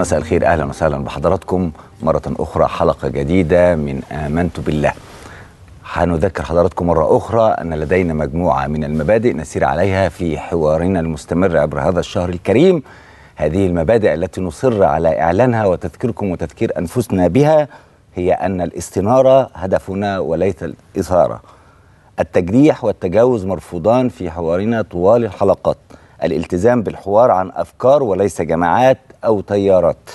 مساء الخير أهلا وسهلا بحضراتكم. مرة أخرى حلقة جديدة من آمنت بالله. هنذكر حضراتكم مرة أخرى أن لدينا مجموعة من المبادئ نسير عليها في حوارنا المستمر عبر هذا الشهر الكريم. هذه المبادئ التي نصر على إعلانها وتذكيركم وتذكير أنفسنا بها هي أن الاستنارة هدفنا وليس الإثارة. التجريح والتجاوز مرفوضان في حوارنا طوال الحلقات. الالتزام بالحوار عن أفكار وليس جماعات أو تيارات.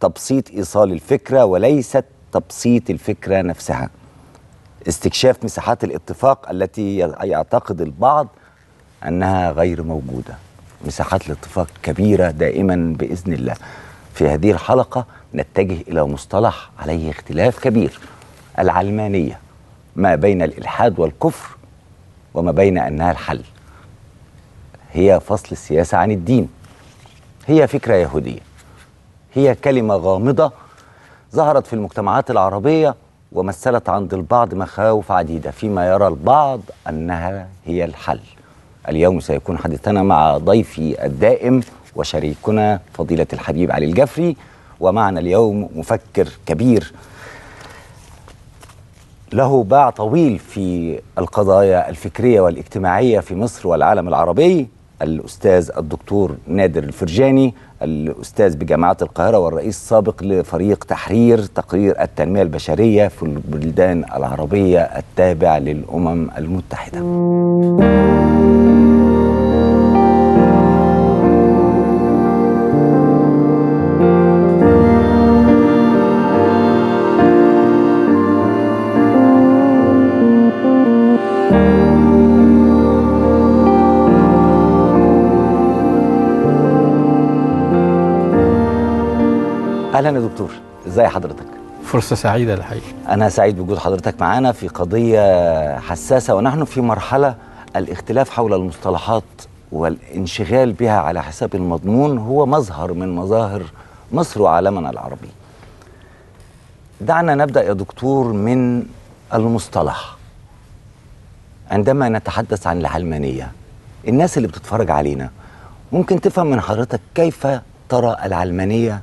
تبسيط إيصال الفكرة وليست تبسيط الفكرة نفسها. استكشاف مساحات الاتفاق التي يعتقد البعض أنها غير موجودة. مساحات الاتفاق كبيرة دائما بإذن الله. في هذه الحلقة نتجه إلى مصطلح عليه اختلاف كبير العلمانية. ما بين الإلحاد والكفر وما بين أنها الحل. هي فصل السياسة عن الدين. هي فكرة يهودية. هي كلمة غامضة ظهرت في المجتمعات العربية ومثلت عند البعض مخاوف عديدة فيما يرى البعض أنها هي الحل. اليوم سيكون حديثنا مع ضيفي الدائم وشريكنا فضيلة الحبيب علي الجفري ومعنا اليوم مفكر كبير. له باع طويل في القضايا الفكرية والاجتماعية في مصر والعالم العربي. الأستاذ الدكتور نادر الفرجاني الأستاذ بجامعة القاهرة والرئيس السابق لفريق تحرير تقرير التنمية البشرية في البلدان العربية التابع للأمم المتحدة. ازي حضرتك؟ فرصة سعيدة الحقيقة أنا سعيد بوجود حضرتك معانا في قضية حساسة ونحن في مرحلة الاختلاف حول المصطلحات والانشغال بها على حساب المضمون هو مظهر من مظاهر مصر وعالمنا العربي. دعنا نبدأ يا دكتور من المصطلح. عندما نتحدث عن العلمانية الناس اللي بتتفرج علينا ممكن تفهم من حضرتك كيف ترى العلمانية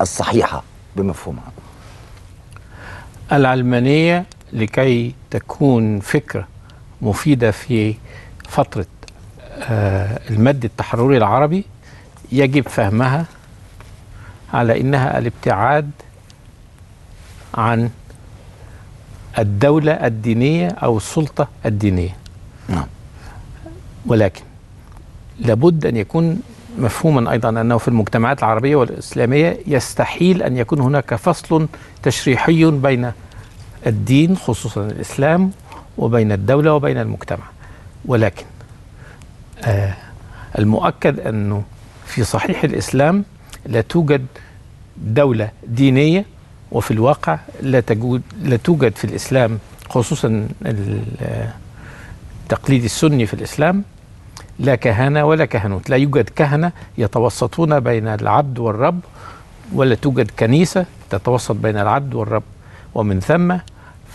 الصحيحة. بمفهومها. العلمانية لكي تكون فكرة مفيدة في فترة آه، المد التحرري العربي يجب فهمها على إنها الابتعاد عن الدولة الدينية أو السلطة الدينية. نعم. ولكن لابد أن يكون مفهوما أيضا أنه في المجتمعات العربية والإسلامية يستحيل أن يكون هناك فصل تشريحي بين الدين خصوصا الإسلام وبين الدولة وبين المجتمع. ولكن آه المؤكد أنه في صحيح الإسلام لا توجد دولة دينية وفي الواقع لا تجود لا توجد في الإسلام خصوصا التقليد السني في الإسلام لا كهنة ولا كهنوت. لا يوجد كهنة يتوسطون بين العبد والرب ولا توجد كنيسة تتوسط بين العبد والرب. ومن ثم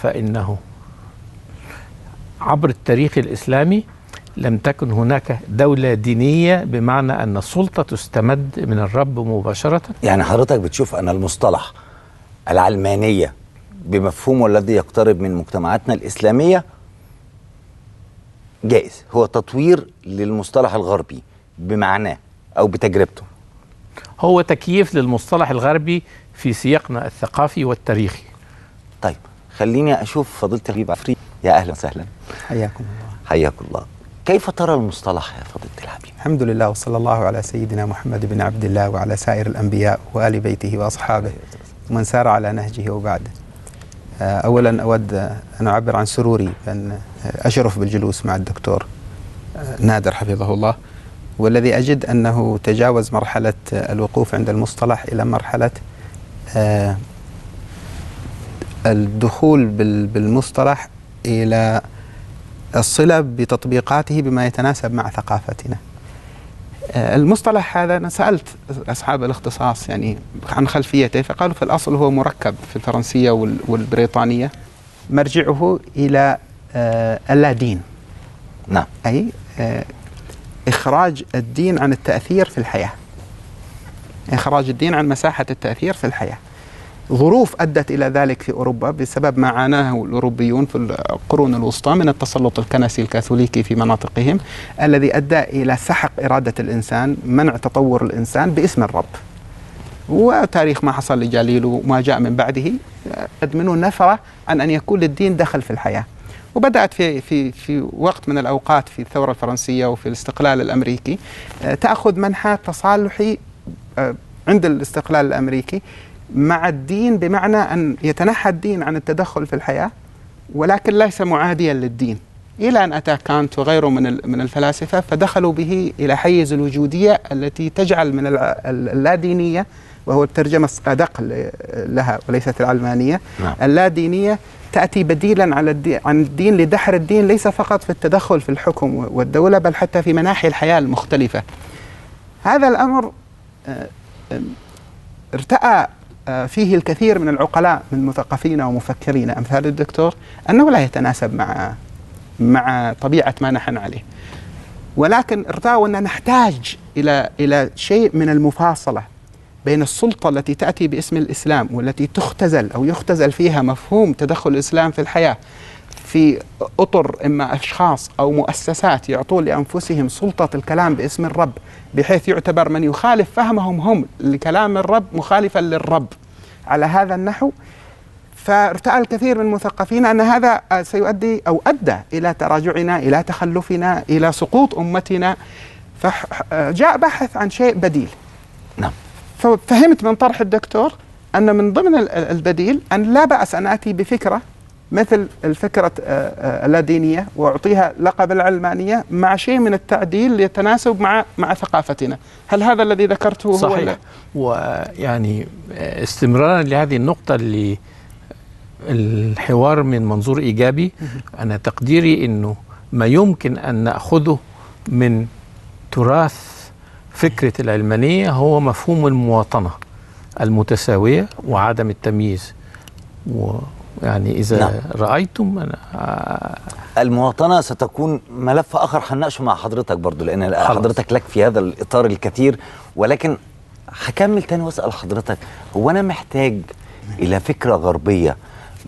فإنه عبر التاريخ الإسلامي لم تكن هناك دولة دينية بمعنى أن السلطة تستمد من الرب مباشرة. يعني حضرتك بتشوف أن المصطلح العلمانية بمفهومه الذي يقترب من مجتمعاتنا الإسلامية جائز. هو تطوير للمصطلح الغربي بمعناه أو بتجربته. هو تكييف للمصطلح الغربي في سياقنا الثقافي والتاريخي. طيب خليني أشوف فضيلة الحبيب عفري يا أهلا وسهلا. حياكم الله. حياكم الله. كيف ترى المصطلح يا فضيلة الحبيب الحمد لله وصلى الله على سيدنا محمد بن عبد الله وعلى سائر الأنبياء وآل بيته وأصحابه. ومن سار على نهجه وبعده اولا أود أن أعبر عن سروري بأن أشرف بالجلوس مع الدكتور نادر حفظه الله والذي أجد أنه تجاوز مرحلة الوقوف عند المصطلح إلى مرحلة الدخول بالمصطلح إلى الصلة بتطبيقاته بما يتناسب مع ثقافتنا. المصطلح هذا أنا سألت أصحاب الاختصاص يعني عن خلفيته فقالوا في الأصل هو مركب في الفرنسية والبريطانية مرجعه إلى اللادين نعم. أي إخراج الدين عن التأثير في الحياة. إخراج الدين عن مساحة التأثير في الحياة. ظروف أدت إلى ذلك في أوروبا بسبب ما عاناه الأوروبيون في القرون الوسطى من التسلط الكنسي الكاثوليكي في مناطقهم الذي أدى إلى سحق إرادة الإنسان منع تطور الإنسان باسم الرب. وتاريخ ما حصل لجاليل وما جاء من بعده قد منه نفرة عن أن يكون للدين دخل في الحياة. وبدأت في في في وقت من الأوقات في الثورة الفرنسية وفي الاستقلال الأمريكي تأخذ منحى تصالحي آه، عند الاستقلال الأمريكي مع الدين بمعنى أن يتنحى الدين عن التدخل في الحياة ولكن ليس معاديا للدين إلى أن أتى كانت وغيره من من الفلاسفة فدخلوا به إلى حيز الوجودية التي تجعل من اللادينية وهو الترجمة أدق لها وليست العلمانية نعم. اللادينية تأتي بديلا على الدين عن الدين لدحر الدين ليس فقط في التدخل في الحكم والدولة بل حتى في مناحي الحياة المختلفة هذا الأمر آه، ارتأى فيه الكثير من العقلاء من مثقفين ومفكرين أمثال الدكتور أنه لا يتناسب مع مع طبيعة ما نحن عليه. ولكن ارتأوا أن نحتاج إلى إلى شيء من المفاصلة بين السلطة التي تأتي باسم الإسلام والتي تختزل أو يختزل فيها مفهوم تدخل الإسلام في الحياة في أطر إما أشخاص أو مؤسسات يعطون لأنفسهم سلطة الكلام باسم الرب بحيث يعتبر من يخالف فهمهم هم لكلام الرب مخالفا للرب. على هذا النحو فارتأى الكثير من المثقفين أن هذا سيؤدي أو أدى إلى تراجعنا إلى تخلفنا إلى سقوط أمتنا. فجاء بحث عن شيء بديل. نعم. ففهمت من طرح الدكتور أن من ضمن البديل أن لا بأس أن آتي بفكرة مثل الفكرة آه، آه، اللادينية وأعطيها لقب العلمانية مع شيء من التعديل يتناسب مع مع ثقافتنا. هل هذا الذي ذكرته صحيح. هو ويعني استمرارا لهذه النقطة اللي الحوار من منظور إيجابي أنا تقديري أنه ما يمكن أن نأخذه من تراث فكرة العلمانية هو مفهوم المواطنة المتساوية وعدم التمييز. يعني إذا نعم. رأيتم أنا المواطنة ستكون ملف آخر هنناقشه مع حضرتك برضو لأن خلص. حضرتك لك في هذا الإطار الكثير ولكن هكمل تاني وأسأل حضرتك هو أنا محتاج إلى فكرة غربية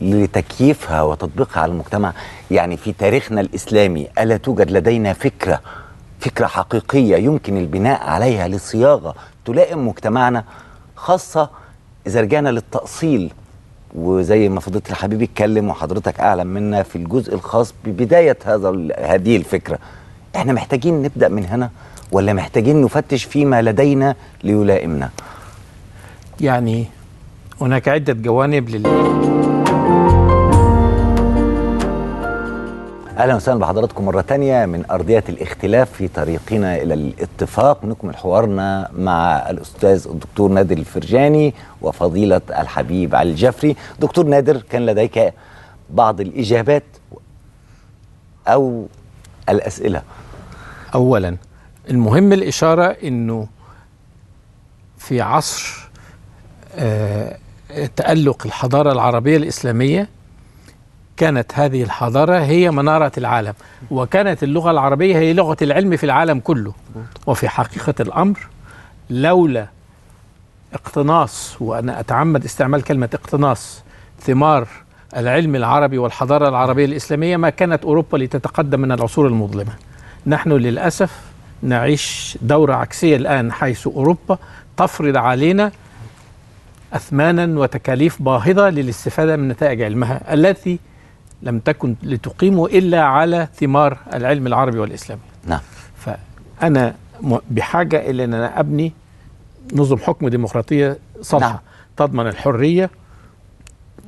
لتكييفها وتطبيقها على المجتمع يعني في تاريخنا الإسلامي ألا توجد لدينا فكرة فكرة حقيقية يمكن البناء عليها لصياغة تلائم مجتمعنا خاصة إذا رجعنا للتأصيل وزي ما فضيله الحبيب اتكلم وحضرتك أعلم منا في الجزء الخاص ببداية هذا هذه الفكرة. إحنا محتاجين نبدأ من هنا ولا محتاجين نفتش فيما لدينا ليلائمنا؟ يعني هناك عدة جوانب لل أهلا وسهلا بحضراتكم مرة تانية من أرضية الاختلاف في طريقنا إلى الاتفاق. نكمل حوارنا مع الأستاذ الدكتور نادر الفرجاني وفضيلة الحبيب علي الجفري. دكتور نادر كان لديك بعض الإجابات أو الأسئلة؟ اولا المهم الإشارة إنه في عصر آه تألق الحضارة العربية الإسلامية كانت هذه الحضارة هي منارة العالم وكانت اللغة العربية هي لغة العلم في العالم كله. وفي حقيقة الأمر لولا اقتناص وأنا أتعمد استعمال كلمة اقتناص ثمار العلم العربي والحضارة العربية الإسلامية ما كانت أوروبا لتتقدم من العصور المظلمة. نحن للأسف نعيش دورة عكسية الآن حيث أوروبا تفرض علينا أثمانا وتكاليف باهظة للاستفادة من نتائج علمها التي لم تكن لتقيمه إلا على ثمار العلم العربي والإسلامي نعم فأنا بحاجة إلى أن أنا أبني نظم حكم ديمقراطية صالحة نعم. تضمن الحرية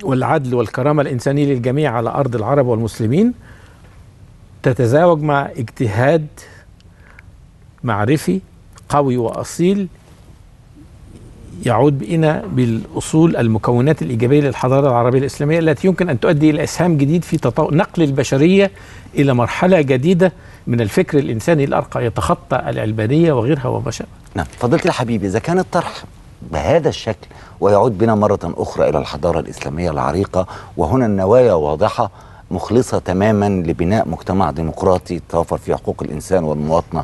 والعدل والكرامة الإنسانية للجميع على أرض العرب والمسلمين تتزاوج مع اجتهاد معرفي قوي وأصيل يعود بنا بالأصول المكونات الإيجابية للحضارة العربية الإسلامية التي يمكن أن تؤدي إلى إسهام جديد في تطو... نقل البشرية إلى مرحلة جديدة من الفكر الإنساني الأرقى يتخطى العلمانيه وغيرها وما شابه. نعم، فضيلة الحبيب إذا كان الطرح بهذا الشكل ويعود بنا مرة أخرى إلى الحضارة الإسلامية العريقة وهنا النوايا واضحة مخلصة تماما لبناء مجتمع ديمقراطي توفر فيه حقوق الإنسان والمواطنة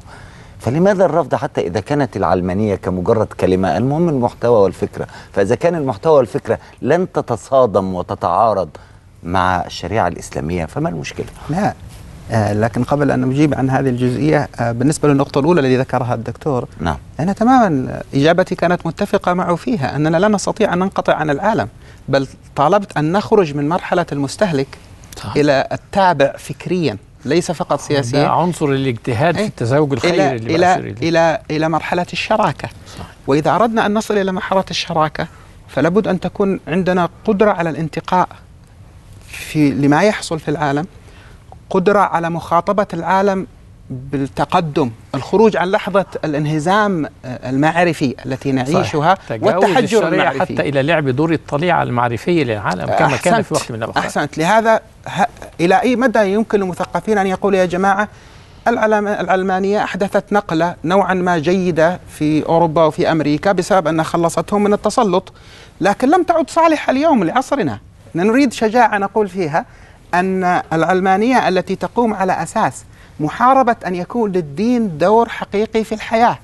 فلماذا الرفض حتى إذا كانت العلمانية كمجرد كلمة؟ المهم المحتوى والفكرة. فإذا كان المحتوى والفكرة لن تتصادم وتتعارض مع الشريعة الإسلامية فما المشكلة؟ لا. آه لكن قبل أن نجيب عن هذه الجزئية آه بالنسبة للنقطة الأولى التي ذكرها الدكتور نعم. أنا تماما إجابتي كانت متفقة معه فيها أننا لا نستطيع أن ننقطع عن العالم بل طالبت أن نخرج من مرحلة المستهلك صح. إلى التابع فكريا. ليس فقط ده سياسيا عنصر الاجتهاد في إيه. التزاوج اللي إلى بأشير إليه. إلى إلى مرحلة الشراكة صح. وإذا أردنا أن نصل إلى مرحلة الشراكة فلابد أن تكون عندنا قدرة على الانتقاء في لما يحصل في العالم قدرة على مخاطبة العالم بالتقدم الخروج عن لحظة الانهزام آه، المعرفي التي نعيشها تجاوز والتحجر المعرفي حتى إلى لعب دور الطليعة المعرفية للعالم كما كان أحسنت. في وقت من الأوقات. أحسنت. لهذا ه... إلى أي مدى يمكن للمثقفين أن يقولوا يا جماعة العلم... العلمانية أحدثت نقلة نوعا ما جيدة في أوروبا وفي أمريكا بسبب أنها خلصتهم من التسلط لكن لم تعد صالحة اليوم لعصرنا. نريد شجاعة نقول فيها أن العلمانية التي تقوم على أساس محاربة أن يكون للدين دور حقيقي في الحياة.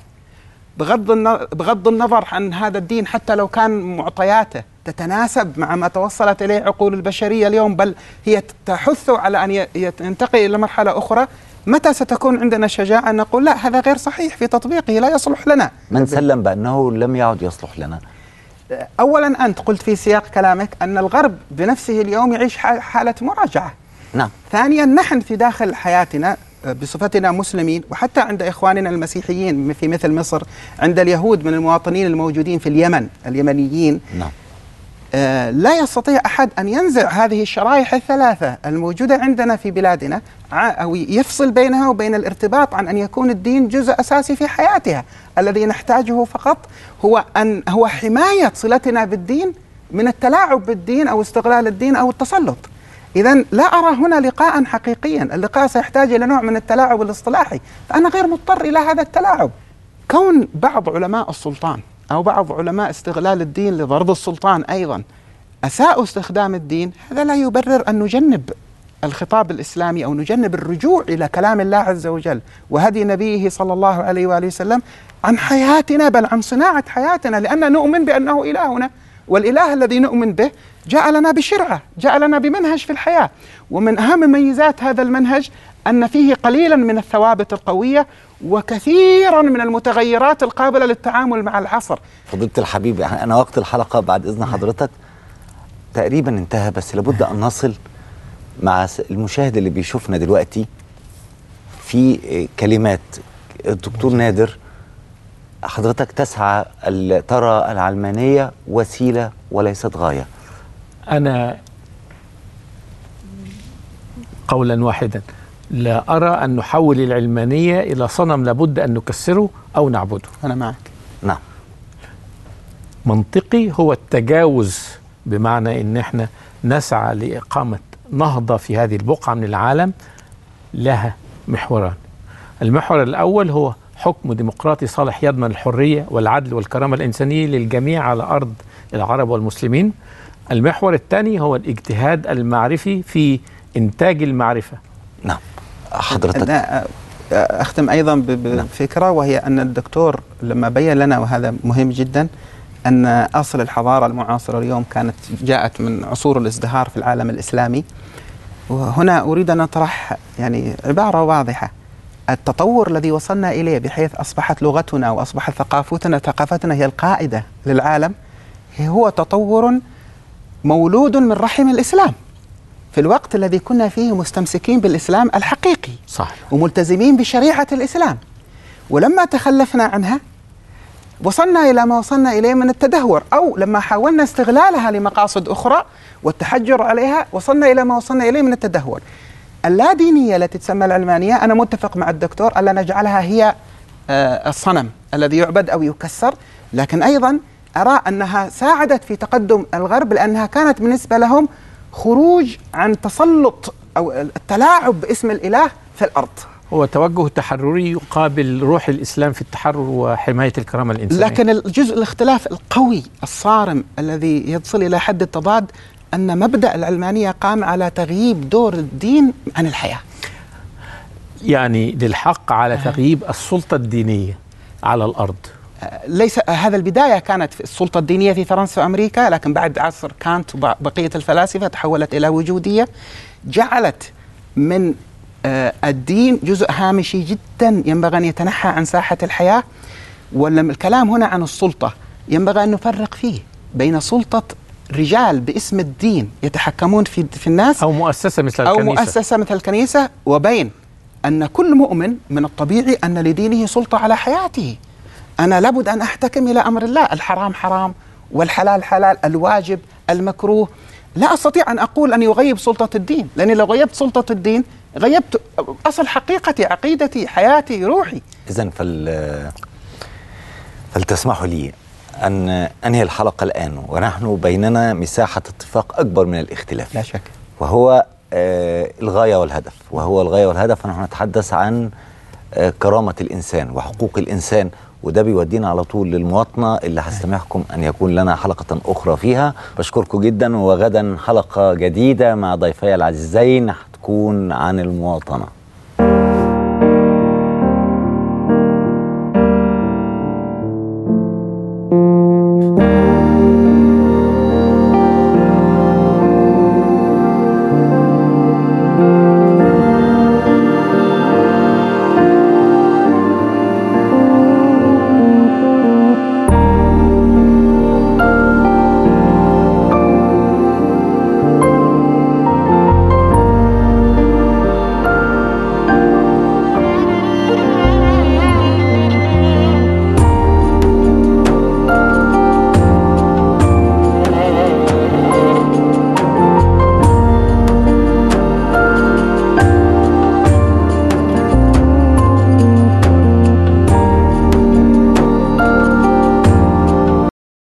بغض النظر بغض النظر عن هذا الدين حتى لو كان معطياته تتناسب مع ما توصلت إليه عقول البشرية اليوم بل هي تحث على أن ي- ينتقل إلى مرحلة أخرى متى ستكون عندنا شجاعة أن نقول لا هذا غير صحيح في تطبيقه لا يصلح لنا؟ من سلم بأنه لم يعد يصلح لنا. اولا أنت قلت في سياق كلامك أن الغرب بنفسه اليوم يعيش ح- حالة مراجعة. نعم. ثانيا نحن في داخل حياتنا بصفتنا مسلمين وحتى عند إخواننا المسيحيين في مثل مصر عند اليهود من المواطنين الموجودين في اليمن اليمنيين. نعم. آه، لا يستطيع أحد أن ينزع هذه الشرائح الثلاثة الموجودة عندنا في بلادنا أو يفصل بينها وبين الارتباط عن أن يكون الدين جزء أساسي في حياتها، الذي نحتاجه فقط هو ان هو حماية صلتنا بالدين من التلاعب بالدين أو استغلال الدين أو التسلط. اذا لا أرى هنا لقاء حقيقيا، اللقاء سيحتاج إلى نوع من التلاعب الاصطلاحي، فأنا غير مضطر إلى هذا التلاعب. كون بعض علماء السلطان أو بعض علماء استغلال الدين لضرب السلطان أيضا أساءوا استخدام الدين هذا لا يبرر أن نجنب الخطاب الإسلامي أو نجنب الرجوع إلى كلام الله عز وجل وهدي نبيه صلى الله عليه وآله وسلم عن حياتنا بل عن صناعة حياتنا لأن نؤمن بأنه إلهنا والإله الذي نؤمن به جاء لنا بشرعة، جاء لنا بمنهج في الحياة، ومن أهم ميزات هذا المنهج أن فيه قليلا من الثوابت القوية وكثيرا من المتغيرات القابلة للتعامل مع العصر. فضيلة الحبيب أنا وقت الحلقة بعد إذن حضرتك تقريبا انتهى بس لابد أن نصل مع المشاهد اللي بيشوفنا دلوقتي في كلمات. الدكتور نادر حضرتك تسعى ترى العلمانية وسيلة وليست غاية. أنا قولا واحدا لا أرى أن نحول العلمانية إلى صنم لابد أن نكسره أو نعبده أنا معك. نعم منطقي هو التجاوز بمعنى إن إحنا نسعى لإقامة نهضة في هذه البقعة من العالم لها محوران. المحور الأول هو حكم ديمقراطي صالح يضمن الحرية والعدل والكرامة الإنسانية للجميع على أرض العرب والمسلمين. المحور الثاني هو الاجتهاد المعرفي في إنتاج المعرفة. نعم حضرتك أنا أختم أيضا ب- نعم. بفكرة وهي أن الدكتور لما بين لنا وهذا مهم جدا أن أصل الحضارة المعاصرة اليوم كانت جاءت من عصور الازدهار في العالم الإسلامي وهنا أريد أن أطرح يعني عبارة واضحة التطور الذي وصلنا إليه بحيث أصبحت لغتنا وأصبحت ثقافتنا ثقافتنا هي القائده للعالم هو تطور مولود من رحم الإسلام. في الوقت الذي كنا فيه مستمسكين بالإسلام الحقيقي صح وملتزمين بشريعة الإسلام. ولما تخلفنا عنها وصلنا إلى ما وصلنا إليه من التدهور أو لما حاولنا استغلالها لمقاصد أخرى والتحجر عليها وصلنا إلى ما وصلنا إليه من التدهور. اللادينيه التي تسمى العلمانية أنا متفق مع الدكتور ألا نجعلها هي آه، الصنم الذي يعبد أو يكسر لكن أيضا أرى أنها ساعدت في تقدم الغرب لأنها كانت بالنسبة لهم خروج عن تسلط أو التلاعب باسم الإله في الأرض. هو توجه تحرري يقابل روح الإسلام في التحرر وحماية الكرامة الإنسانية. لكن الجزء الاختلاف القوي الصارم الذي يصل إلى حد التضاد أن مبدأ العلمانية قام على تغييب دور الدين عن الحياة. يعني للحق على تغييب السلطة الدينية على الأرض ليس هذا البداية كانت في السلطة الدينية في فرنسا وأمريكا لكن بعد عصر كانت وبقيه الفلاسفة تحولت إلى وجودية جعلت من آه، الدين جزء هامشي جدا ينبغي أن يتنحى عن ساحة الحياة. ولما الكلام هنا عن السلطة ينبغي أن نفرق فيه بين سلطة رجال باسم الدين يتحكمون في في الناس أو مؤسسة مثل أو الكنيسة. مؤسسة مثل الكنيسة وبين أن كل مؤمن من الطبيعي أن لدينه سلطة على حياته. أنا لابد أن أحتكم إلى أمر الله. الحرام حرام والحلال حلال الواجب المكروه. لا أستطيع أن أقول أني أغيب سلطة الدين لأني لو غيبت سلطة الدين غيبت أصل حقيقتي عقيدتي حياتي روحي. إذا فل فلتسمحوا لي أن أنهي الحلقة الآن ونحن بيننا مساحة اتفاق أكبر من الاختلاف. لا شك. وهو آه، الغاية والهدف. وهو الغاية والهدف نحن نتحدث عن كرامة الإنسان وحقوق الإنسان وده بيودينا على طول للمواطنة اللي هستمعكم أن يكون لنا حلقة أخرى فيها. بشكركم جدا وغدا حلقة جديدة مع ضيفي العزيزين هتكون عن المواطنة.